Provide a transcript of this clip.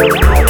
Música